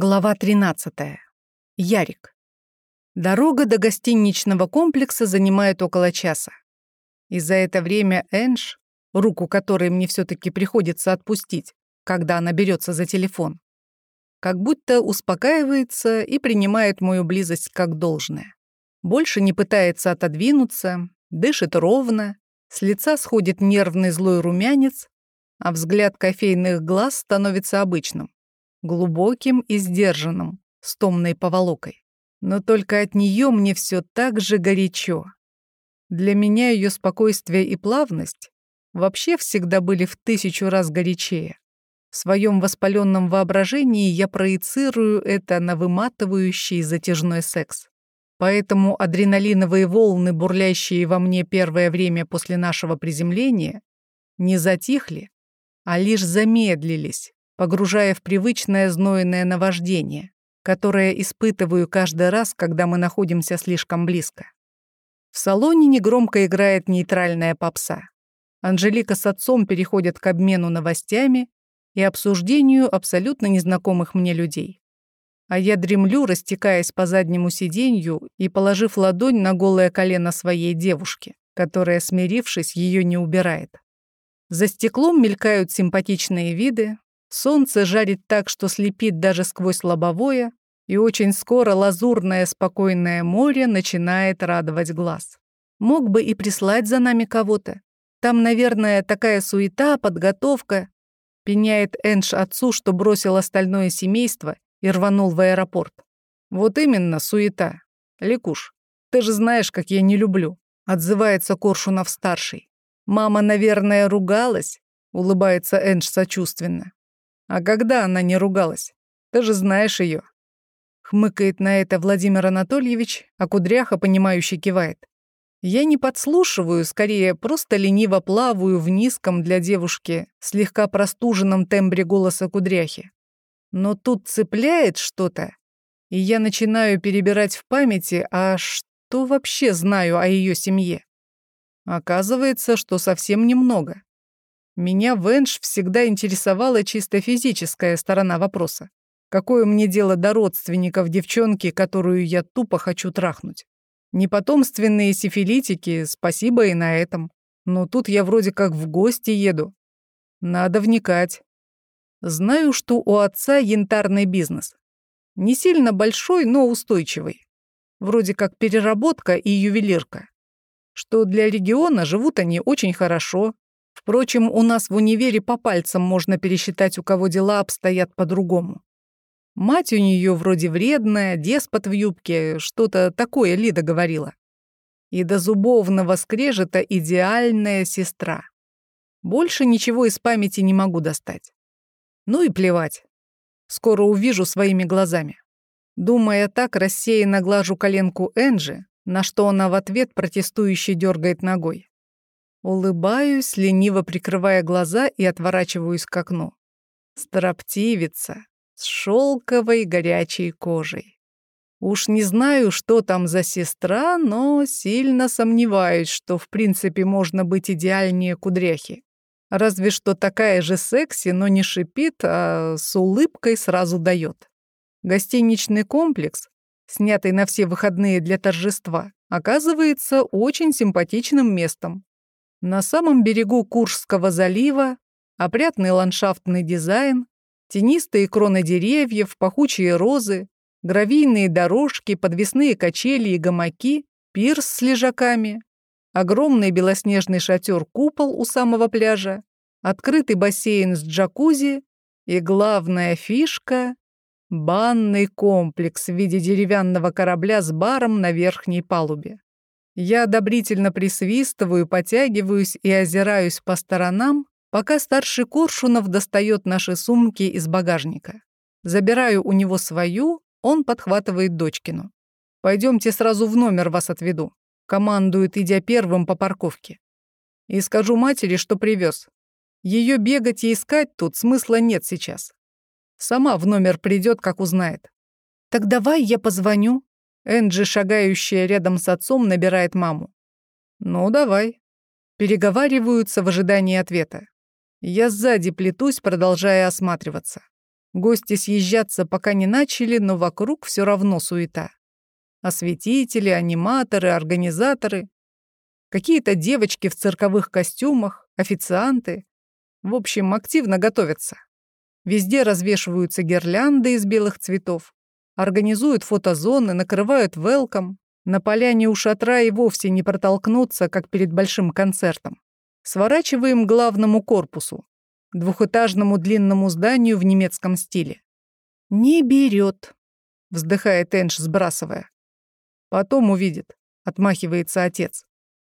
Глава 13. Ярик. Дорога до гостиничного комплекса занимает около часа. И за это время Энж, руку которой мне все таки приходится отпустить, когда она берется за телефон, как будто успокаивается и принимает мою близость как должное. Больше не пытается отодвинуться, дышит ровно, с лица сходит нервный злой румянец, а взгляд кофейных глаз становится обычным глубоким и сдержанным, с томной поволокой. Но только от нее мне все так же горячо. Для меня ее спокойствие и плавность вообще всегда были в тысячу раз горячее. В своем воспаленном воображении я проецирую это на выматывающий затяжной секс. Поэтому адреналиновые волны, бурлящие во мне первое время после нашего приземления, не затихли, а лишь замедлились, погружая в привычное знойное наваждение, которое испытываю каждый раз, когда мы находимся слишком близко. В салоне негромко играет нейтральная попса. Анжелика с отцом переходят к обмену новостями и обсуждению абсолютно незнакомых мне людей. А я дремлю, растекаясь по заднему сиденью и положив ладонь на голое колено своей девушки, которая, смирившись, ее не убирает. За стеклом мелькают симпатичные виды, Солнце жарит так, что слепит даже сквозь лобовое, и очень скоро лазурное спокойное море начинает радовать глаз. Мог бы и прислать за нами кого-то. Там, наверное, такая суета, подготовка. Пеняет Энш отцу, что бросил остальное семейство и рванул в аэропорт. Вот именно, суета. Ликуш, ты же знаешь, как я не люблю. Отзывается Коршунов-старший. Мама, наверное, ругалась, улыбается Энш сочувственно. А когда она не ругалась? Ты же знаешь ее. Хмыкает на это Владимир Анатольевич, а Кудряха, понимающе кивает. Я не подслушиваю, скорее просто лениво плаваю в низком для девушки слегка простуженном тембре голоса Кудряхи. Но тут цепляет что-то, и я начинаю перебирать в памяти, а что вообще знаю о ее семье. Оказывается, что совсем немного. Меня Венш всегда интересовала чисто физическая сторона вопроса. Какое мне дело до родственников девчонки, которую я тупо хочу трахнуть? Непотомственные сифилитики, спасибо и на этом. Но тут я вроде как в гости еду. Надо вникать. Знаю, что у отца янтарный бизнес. Не сильно большой, но устойчивый. Вроде как переработка и ювелирка. Что для региона живут они очень хорошо, Впрочем, у нас в универе по пальцам можно пересчитать, у кого дела обстоят по-другому. Мать у нее вроде вредная, деспот в юбке, что-то такое Лида говорила. И до зубовного скрежета идеальная сестра. Больше ничего из памяти не могу достать. Ну и плевать. Скоро увижу своими глазами. Думая так, рассеянно глажу коленку Энджи, на что она в ответ протестующе дергает ногой. Улыбаюсь, лениво прикрывая глаза и отворачиваюсь к окну. Строптивица с шелковой горячей кожей. Уж не знаю, что там за сестра, но сильно сомневаюсь, что в принципе можно быть идеальнее кудряхи. Разве что такая же секси, но не шипит, а с улыбкой сразу дает. Гостиничный комплекс, снятый на все выходные для торжества, оказывается очень симпатичным местом. На самом берегу Куршского залива опрятный ландшафтный дизайн, тенистые кроны деревьев, пахучие розы, гравийные дорожки, подвесные качели и гамаки, пирс с лежаками, огромный белоснежный шатер-купол у самого пляжа, открытый бассейн с джакузи и главная фишка — банный комплекс в виде деревянного корабля с баром на верхней палубе. Я одобрительно присвистываю, потягиваюсь и озираюсь по сторонам, пока старший Коршунов достает наши сумки из багажника. Забираю у него свою, он подхватывает дочкину. Пойдемте сразу в номер вас отведу», — командует, идя первым по парковке. «И скажу матери, что привез. Ее бегать и искать тут смысла нет сейчас. Сама в номер придет, как узнает». «Так давай я позвоню», Энджи, шагающая рядом с отцом, набирает маму. «Ну, давай». Переговариваются в ожидании ответа. Я сзади плетусь, продолжая осматриваться. Гости съезжаться пока не начали, но вокруг все равно суета. Осветители, аниматоры, организаторы. Какие-то девочки в цирковых костюмах, официанты. В общем, активно готовятся. Везде развешиваются гирлянды из белых цветов. Организуют фотозоны, накрывают велком. На поляне у шатра и вовсе не протолкнуться, как перед большим концертом. Сворачиваем к главному корпусу, двухэтажному длинному зданию в немецком стиле. «Не берет», — вздыхает Энж, сбрасывая. «Потом увидит», — отмахивается отец.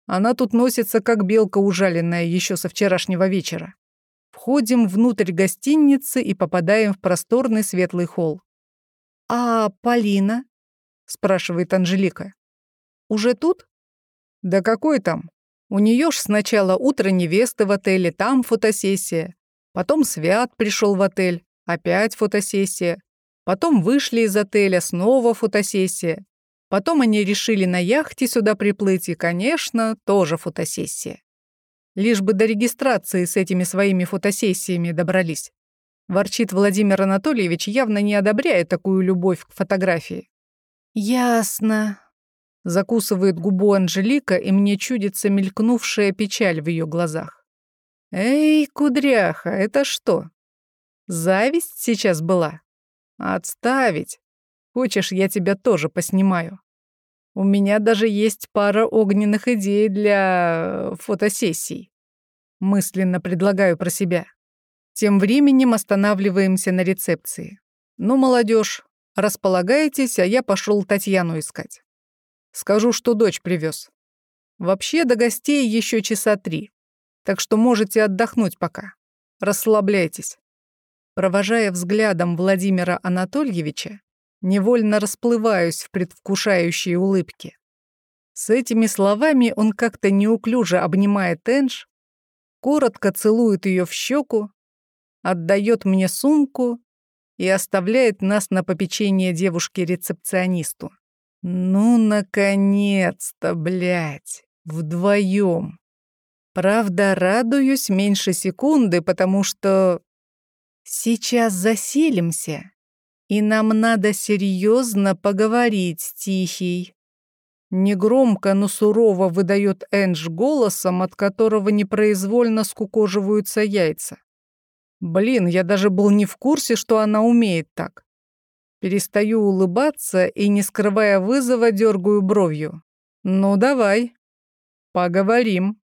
«Она тут носится, как белка ужаленная еще со вчерашнего вечера». Входим внутрь гостиницы и попадаем в просторный светлый холл. «А Полина?» — спрашивает Анжелика. Уже тут? Да какой там? У нее ж сначала утро невесты в отеле, там фотосессия. Потом Свят пришел в отель, опять фотосессия. Потом вышли из отеля, снова фотосессия. Потом они решили на яхте сюда приплыть, и, конечно, тоже фотосессия. Лишь бы до регистрации с этими своими фотосессиями добрались. Ворчит Владимир Анатольевич, явно не одобряя такую любовь к фотографии. «Ясно», Закусывает губу Анжелика, и мне чудится мелькнувшая печаль в ее глазах. «Эй, кудряха, это что? Зависть сейчас была? Отставить. Хочешь, я тебя тоже поснимаю? У меня даже есть пара огненных идей для фотосессий. Мысленно предлагаю про себя. Тем временем останавливаемся на рецепции. Ну, молодежь, располагайтесь, а я пошел Татьяну искать. Скажу, что дочь привез. Вообще до гостей еще часа три, так что можете отдохнуть пока. Расслабляйтесь. Провожая взглядом Владимира Анатольевича, невольно расплываюсь в предвкушающей улыбке. С этими словами он как-то неуклюже обнимает Энж, коротко целует ее в щеку, отдает мне сумку и оставляет нас на попечение девушке-рецепционисту. Ну, наконец-то, блядь, вдвоем. Правда, радуюсь меньше секунды, потому что сейчас заселимся, и нам надо серьезно поговорить Тихий. Негромко, но сурово выдает Эндж голосом, от которого непроизвольно скукоживаются яйца. Блин, я даже был не в курсе, что она умеет так. Перестаю улыбаться и, не скрывая вызова, дергаю бровью. «Ну, давай. Поговорим».